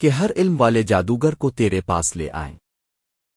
کہ ہر علم والے جادوگر کو تیرے پاس لے آئیں۔